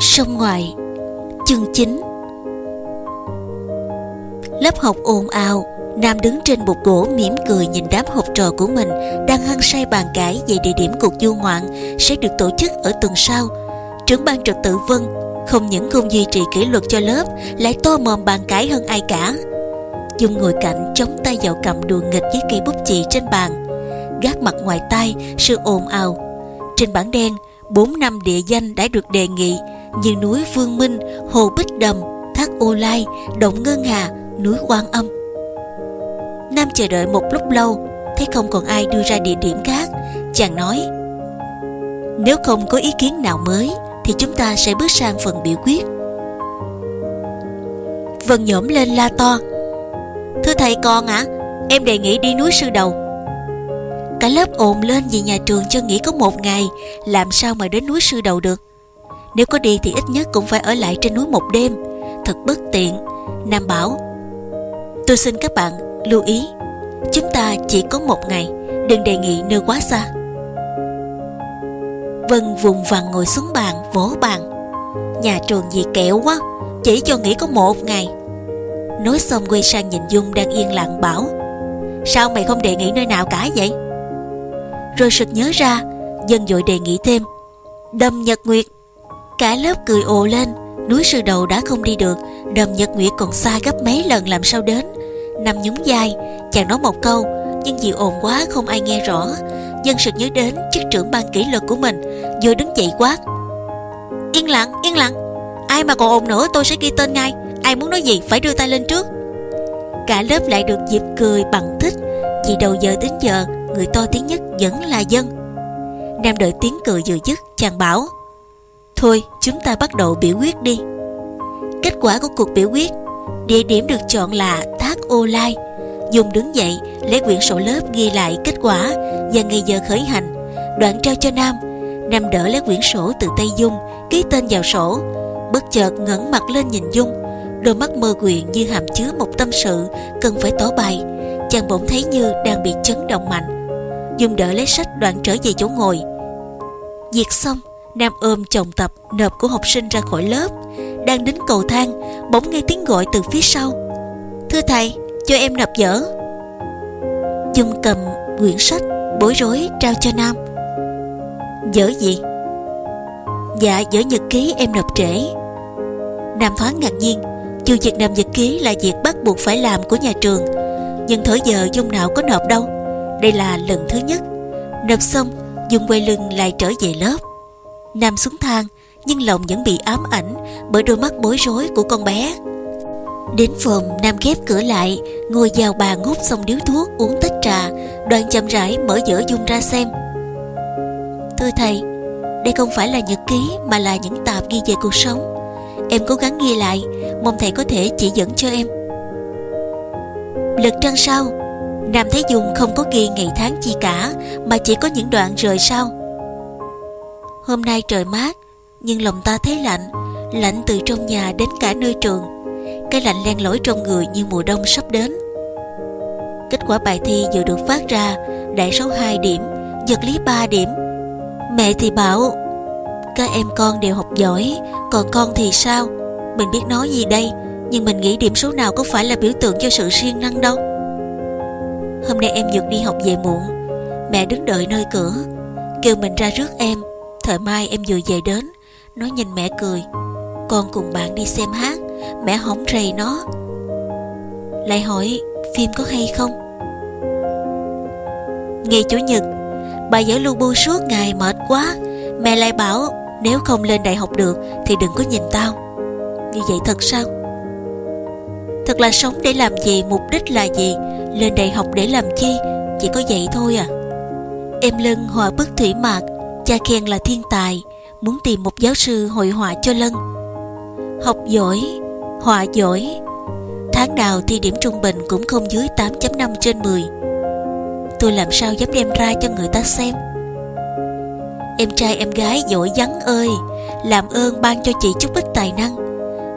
Sông ngoài Chương 9 Lớp học ồn ào Nam đứng trên bục gỗ mỉm cười nhìn đám học trò của mình đang hăng say bàn cãi về địa điểm cuộc du ngoạn sẽ được tổ chức ở tuần sau. Trưởng ban trật tự Vân không những không duy trì kỷ luật cho lớp lại to mồm bàn cãi hơn ai cả. Dung ngồi cạnh chống tay vào cầm đùa nghịch với cây bút chì trên bàn, gác mặt ngoài tay sự ồn ào. Trên bảng đen bốn năm địa danh đã được đề nghị như núi Vương Minh, Hồ Bích Đầm, Thác Ô Lai, Động Ngân Hà, núi Quan Âm. Nam chờ đợi một lúc lâu, thấy không còn ai đưa ra địa điểm khác, chàng nói: nếu không có ý kiến nào mới, thì chúng ta sẽ bước sang phần biểu quyết. Vân nhổm lên la to: thưa thầy con ạ, à, em đề nghị đi núi Sư Đầu. Cả lớp ồn lên vì nhà trường cho nghỉ có một ngày, làm sao mà đến núi Sư Đầu được? Nếu có đi thì ít nhất cũng phải ở lại trên núi một đêm. Thật bất tiện. Nam bảo, Tôi xin các bạn lưu ý, Chúng ta chỉ có một ngày, Đừng đề nghị nơi quá xa. Vân vùng vằng ngồi xuống bàn, Vỗ bàn. Nhà trường gì kẹo quá, Chỉ cho nghỉ có một ngày. Nói xong, quay sang nhìn Dung đang yên lặng bảo, Sao mày không đề nghị nơi nào cả vậy? Rồi sực nhớ ra, Dân dội đề nghị thêm, Đâm Nhật Nguyệt. Cả lớp cười ồ lên Núi sư đầu đã không đi được Đầm Nhật Nguyệt còn xa gấp mấy lần làm sao đến. Nằm nhún vai Chàng nói một câu Nhưng vì ồn quá không ai nghe rõ. Dân sự nhớ đến chức trưởng ban kỷ luật của mình Vừa đứng dậy quát. Yên lặng, yên lặng Ai mà còn ồn nữa tôi sẽ ghi tên ngay Ai muốn nói gì phải đưa tay lên trước. Cả lớp lại được dịp cười bằng thích Vì đầu giờ đến giờ Người to tiếng nhất vẫn là dân. Nam đợi tiếng cười vừa dứt Chàng bảo Thôi, chúng ta bắt đầu biểu quyết đi. Kết quả của cuộc biểu quyết, Địa điểm được chọn là Thác Ô Lai. Dung đứng dậy, lấy quyển sổ lớp ghi lại kết quả Và ngày giờ khởi hành. Đoạn trao cho Nam Nam đỡ lấy quyển sổ từ tay Dung, Ký tên vào sổ. Bất chợt ngẩng mặt lên nhìn Dung, Đôi mắt mơ quyện như hàm chứa một tâm sự, Cần phải tỏ bày Chàng bỗng thấy như đang bị chấn động mạnh. Dung đỡ lấy sách đoạn trở về chỗ ngồi. Việc xong. Nam ôm chồng tập nộp của học sinh ra khỏi lớp. Đang đến cầu thang, Bỗng nghe tiếng gọi từ phía sau. Thưa thầy, cho em nộp dở. Dung cầm quyển sách, Bối rối trao cho Nam. Dở gì? Dạ dở nhật ký em nộp trễ. Nam thoáng ngạc nhiên, Dù việc nộp nhật ký là việc bắt buộc phải làm của nhà trường, Nhưng thở giờ Dung nào có nộp đâu. Đây là lần thứ nhất. Nộp xong Dung quay lưng lại trở về lớp. Nam xuống thang, Nhưng lòng vẫn bị ám ảnh Bởi đôi mắt bối rối của con bé. Đến phòng, Nam khép cửa lại, Ngồi vào bàn hút xong điếu thuốc Uống tách trà, Đoàn chậm rãi mở dở dung ra xem. Thưa thầy, Đây không phải là nhật ký Mà là những tạp ghi về cuộc sống. Em cố gắng ghi lại, Mong thầy có thể chỉ dẫn cho em. Lật trang sau, Nam thấy Dung không có ghi ngày tháng chi cả, Mà chỉ có những đoạn rời sau. Hôm nay trời mát, Nhưng lòng ta thấy lạnh Lạnh từ trong nhà đến cả nơi trường. Cái lạnh len lỏi trong người như mùa đông sắp đến. Kết quả bài thi vừa được phát ra, Đại số 2 điểm, Vật lý 3 điểm. Mẹ thì bảo, Các em con đều học giỏi, Còn con thì sao? Mình biết nói gì đây, Nhưng mình nghĩ điểm số nào có phải là biểu tượng cho sự siêng năng đâu. Hôm nay em vượt đi học về muộn, Mẹ đứng đợi nơi cửa, Kêu mình ra rước em. Thời mai em vừa về đến, Nó nhìn mẹ cười. Con cùng bạn đi xem hát, Mẹ hỏng rầy nó. Lại hỏi, phim có hay không? Ngày Chủ nhật, Bà giải lu bu suốt ngày mệt quá. Mẹ lại bảo, Nếu không lên đại học được Thì đừng có nhìn tao. Như vậy thật sao? Thật là sống để làm gì, Mục đích là gì? Lên đại học để làm chi? Chỉ có vậy thôi à. Em lưng hòa bức thủy mạc Cha khen là thiên tài, Muốn tìm một giáo sư hội họa cho Lân. Học giỏi Họa giỏi, Tháng nào thi điểm trung bình cũng không dưới 8.5 trên 10 Tôi làm sao dám đem ra cho người ta xem? Em trai em gái giỏi vắng ơi, Làm ơn ban cho chị chút ít tài năng.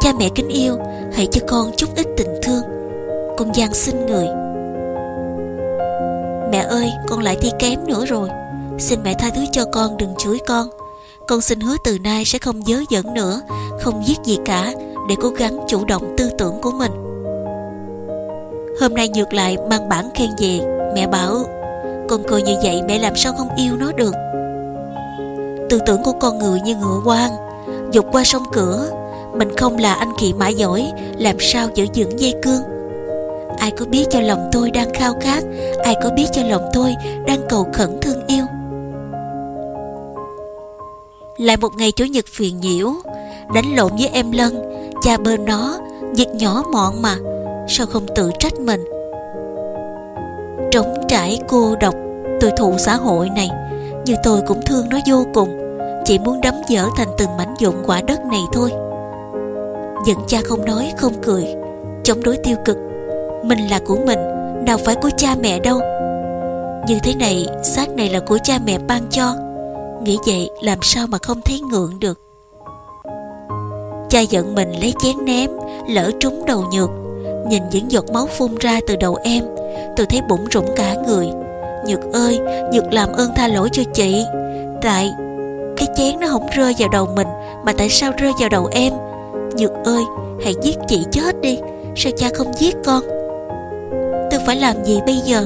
Cha mẹ kính yêu, Hãy cho con chút ít tình thương. Con gian xin người. Mẹ ơi, con lại thi kém nữa rồi. Xin mẹ tha thứ cho con, đừng chửi con. Con xin hứa từ nay sẽ không dớ dẫn nữa, Không giết gì cả, Để cố gắng chủ động tư tưởng của mình. Hôm nay ngược lại mang bản khen về, Mẹ bảo, Con coi như vậy mẹ làm sao không yêu nó được. Tư tưởng của con người như ngựa quan Dục qua sông cửa. Mình không là anh kỵ mã giỏi, Làm sao giữ vững dây cương? Ai có biết cho lòng tôi đang khao khát, Ai có biết cho lòng tôi đang cầu khẩn thương yêu? Lại một ngày chủ nhật phiền nhiễu, Đánh lộn với em Lân, Cha bên nó Việc nhỏ mọn mà, Sao không tự trách mình? Trống trải cô độc Tôi thụ xã hội này Nhưng tôi cũng thương nó vô cùng, Chỉ muốn đấm dở thành từng mảnh dụng quả đất này thôi. Giận cha không nói, không cười, Chống đối tiêu cực. Mình là của mình, Nào phải của cha mẹ đâu. Như thế này, xác này là của cha mẹ ban cho. Nghĩ vậy, làm sao mà không thấy ngượng được? Cha giận mình lấy chén ném, Lỡ trúng đầu nhược. Nhìn những giọt máu phun ra từ đầu em, Tôi thấy bụng rủng cả người. Nhược ơi, Nhược làm ơn tha lỗi cho chị. Tại cái chén nó không rơi vào đầu mình, Mà tại sao rơi vào đầu em? Nhược ơi, hãy giết chị chết đi, Sao cha không giết con? Tôi phải làm gì bây giờ?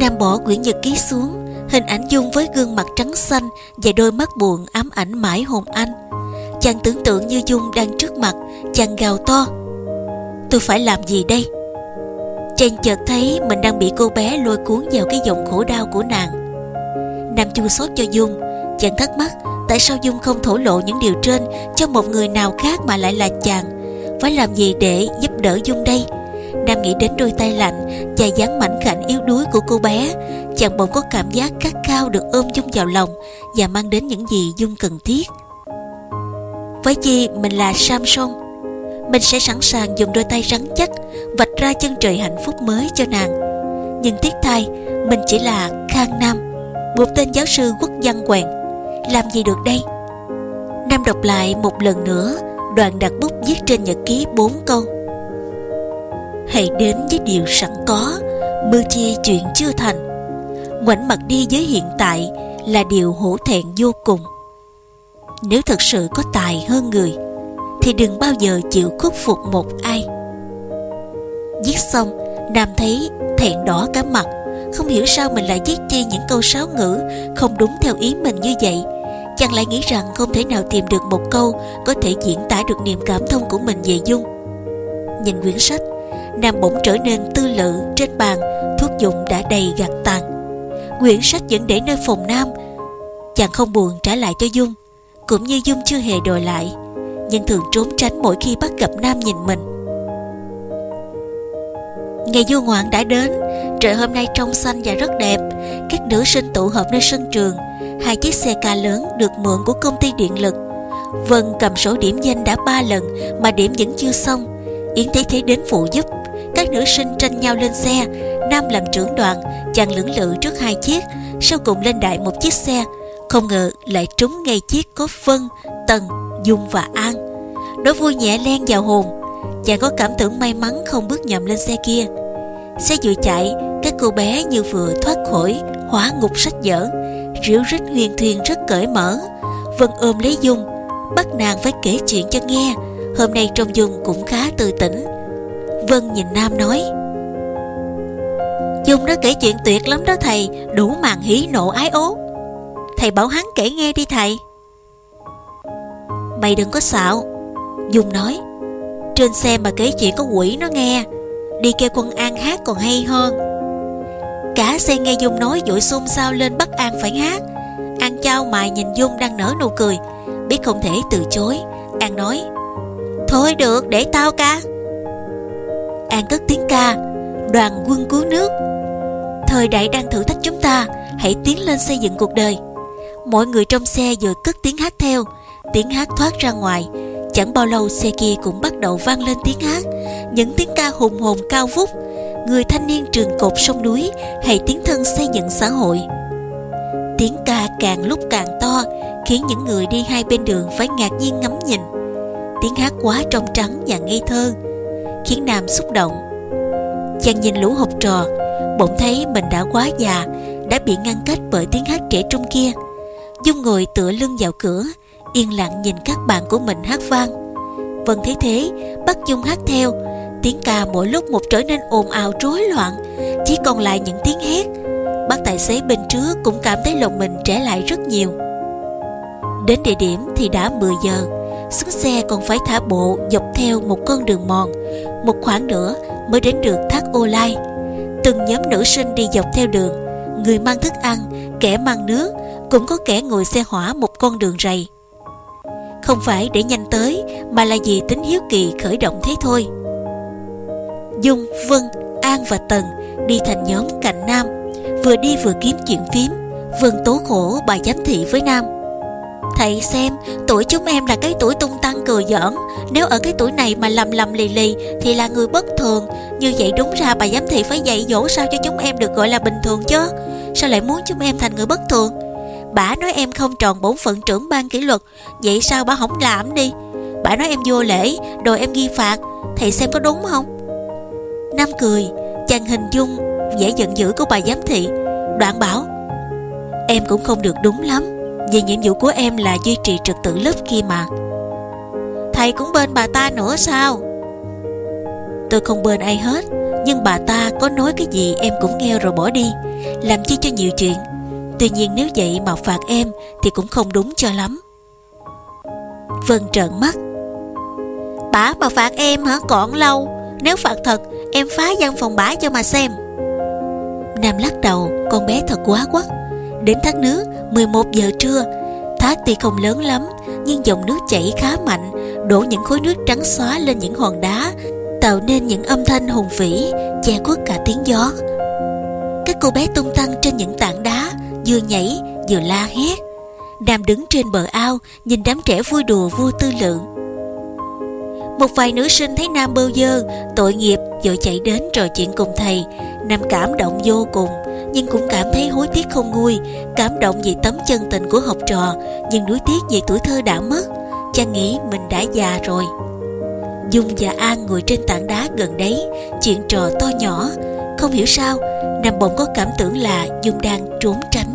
Nam bỏ quyển nhật ký xuống Hình ảnh Dung với gương mặt trắng xanh Và đôi mắt buồn ám ảnh mãi hồn anh. Chàng tưởng tượng như Dung đang trước mặt, Chàng gào to. Tôi phải làm gì đây? Chàng chợt thấy mình đang bị cô bé lôi cuốn vào cái dòng khổ đau của nàng. Nam chua xót cho Dung, Chàng thắc mắc Tại sao Dung không thổ lộ những điều trên Cho một người nào khác mà lại là chàng. Phải làm gì để giúp đỡ Dung đây? Nam nghĩ đến đôi tay lạnh Và dáng mảnh khảnh yếu đuối của cô bé Chàng bỗng có cảm giác khát khao được ôm Dung vào lòng Và mang đến những gì Dung cần thiết. Với chi, mình là Samson Mình sẽ sẵn sàng dùng đôi tay rắn chắc Vạch ra chân trời hạnh phúc mới cho nàng. Nhưng tiếc thay, Mình chỉ là Khang Nam, Một tên giáo sư quốc văn quèn. Làm gì được đây? Nam đọc lại một lần nữa, Đoàn đặt bút viết trên nhật ký bốn câu. Hãy đến với điều sẵn có Mưu chi chuyện chưa thành. Ngoảnh mặt đi với hiện tại Là điều hổ thẹn vô cùng. Nếu thật sự có tài hơn người, Thì đừng bao giờ chịu khuất phục một ai. Viết xong, Nam thấy thẹn đỏ cả mặt, Không hiểu sao mình lại viết chi những câu sáo ngữ Không đúng theo ý mình như vậy. Chàng lại nghĩ rằng không thể nào tìm được một câu Có thể diễn tả được niềm cảm thông của mình về Dung. Nhìn quyển sách, Nam bỗng trở nên tư lự Trên bàn, thuốc dụng đã đầy gạt tàn. Quyển sách vẫn để nơi phòng Nam. Chàng không buồn trả lại cho Dung, Cũng như Dung chưa hề đòi lại, Nhưng thường trốn tránh mỗi khi bắt gặp Nam nhìn mình. Ngày du ngoạn đã đến, Trời hôm nay trong xanh và rất đẹp. Các nữ sinh tụ họp nơi sân trường, Hai chiếc xe ca lớn được mượn của công ty điện lực. Vân cầm sổ điểm danh đã ba lần Mà điểm vẫn chưa xong, Yến thấy thế đến phụ giúp. Các nữ sinh tranh nhau lên xe. Nam làm trưởng đoàn Chàng lưỡng lự trước hai chiếc Sau cùng lên đại một chiếc xe. Không ngờ lại trúng ngay chiếc có Vân, Tần, Dung và An. Nó vui nhẹ len vào hồn. Chàng có cảm tưởng may mắn không bước nhầm lên xe kia. Xe vừa chạy Các cô bé như vừa thoát khỏi Hỏa ngục sách vở. Ríu rít huyền thuyền rất cởi mở. Vân ôm lấy Dung Bắt nàng phải kể chuyện cho nghe. Hôm nay trong Dung cũng khá tươi tỉnh Vân nhìn Nam nói. Dung nó kể chuyện tuyệt lắm đó thầy, Đủ màn hí nộ ái ố. Thầy bảo hắn kể nghe đi thầy. Mày đừng có xạo. Dung nói, Trên xe mà kể chuyện có quỷ nó nghe, Đi kêu quân An hát còn hay hơn. Cả xe nghe Dung nói dội xung sao lên bắt An phải hát. An trao mài nhìn Dung đang nở nụ cười, Biết không thể từ chối. An nói, Thôi được, để tao ca. An cất tiếng ca, Đoàn quân cứu nước. Thời đại đang thử thách chúng ta, Hãy tiến lên xây dựng cuộc đời. Mọi người trong xe vừa cất tiếng hát theo, Tiếng hát thoát ra ngoài. Chẳng bao lâu xe kia cũng bắt đầu vang lên tiếng hát. Những tiếng ca hùng hồn cao vút. Người thanh niên trường cột sông núi Hãy tiến thân xây dựng xã hội. Tiếng ca càng lúc càng to, Khiến những người đi hai bên đường phải ngạc nhiên ngắm nhìn. Tiếng hát quá trong trắng và ngây thơ. Khiến Nam xúc động. Chàng nhìn lũ học trò, Bỗng thấy mình đã quá già, Đã bị ngăn cách bởi tiếng hát trẻ trung kia. Dung ngồi tựa lưng vào cửa, Yên lặng nhìn các bạn của mình hát vang. Vân thấy thế, Bắt Dung hát theo. Tiếng ca mỗi lúc một trở nên ồn ào rối loạn, Chỉ còn lại những tiếng hét. Bác tài xế bên trước cũng cảm thấy lòng mình trẻ lại rất nhiều. Đến địa điểm thì đã 10 giờ, Xuống xe còn phải thả bộ dọc theo một con đường mòn. Một khoảng nữa mới đến được thác ô lai. Từng nhóm nữ sinh đi dọc theo đường Người mang thức ăn, kẻ mang nước Cũng có kẻ ngồi xe hỏa một con đường rầy. Không phải để nhanh tới Mà là vì tính hiếu kỳ khởi động thế thôi. Dung, Vân, An và Tần Đi thành nhóm cạnh Nam Vừa đi vừa kiếm chuyện phím Vân tố khổ bà giám thị với Nam. Thầy xem, tuổi chúng em là cái tuổi tung tăng cười giỡn. Nếu ở cái tuổi này mà lầm lầm lì lì Thì là người bất thường. Như vậy đúng ra bà giám thị phải dạy dỗ sao cho chúng em được gọi là bình thường chứ? Sao lại muốn chúng em thành người bất thường? Bà nói em không tròn bổn phận trưởng ban kỷ luật, Vậy sao bà không làm đi? Bà nói em vô lễ Rồi em ghi phạt. Thầy xem có đúng không? Nam cười, Chàng hình dung vẻ giận dữ của bà giám thị. Đoạn bảo, Em cũng không được đúng lắm. Vì nhiệm vụ của em là duy trì trật tự lớp kia mà. Thầy cũng bên bà ta nữa sao? Tôi không bên ai hết, Nhưng bà ta có nói cái gì em cũng nghe rồi bỏ đi, Làm chi cho nhiều chuyện. Tuy nhiên nếu vậy mà phạt em Thì cũng không đúng cho lắm. Vân trợn mắt. Bả mà phạt em hả? Còn lâu. Nếu phạt thật, em phá văn phòng bả cho mà xem. Nam lắc đầu, Con bé thật quá quắc. Đến thác nước 11 giờ trưa Thác tuy không lớn lắm, Nhưng dòng nước chảy khá mạnh, Đổ những khối nước trắng xóa lên những hòn đá, Tạo nên những âm thanh hùng vĩ, Che khuất cả tiếng gió. Các cô bé tung tăng trên những tảng đá, Vừa nhảy, vừa la hét. Nam đứng trên bờ ao, Nhìn đám trẻ vui đùa vô tư lượng. Một vài nữ sinh thấy Nam bơ dơ Tội nghiệp, vội chạy đến trò chuyện cùng thầy. Nam cảm động vô cùng. Nhưng cũng cảm thấy hối tiếc không nguôi, Cảm động vì tấm chân tình của học trò, Nhưng nuối tiếc vì tuổi thơ đã mất. Chàng nghĩ mình đã già rồi. Dung và An ngồi trên tảng đá gần đấy, Chuyện trò to nhỏ. Không hiểu sao Nam bỗng có cảm tưởng là Dung đang trốn tránh.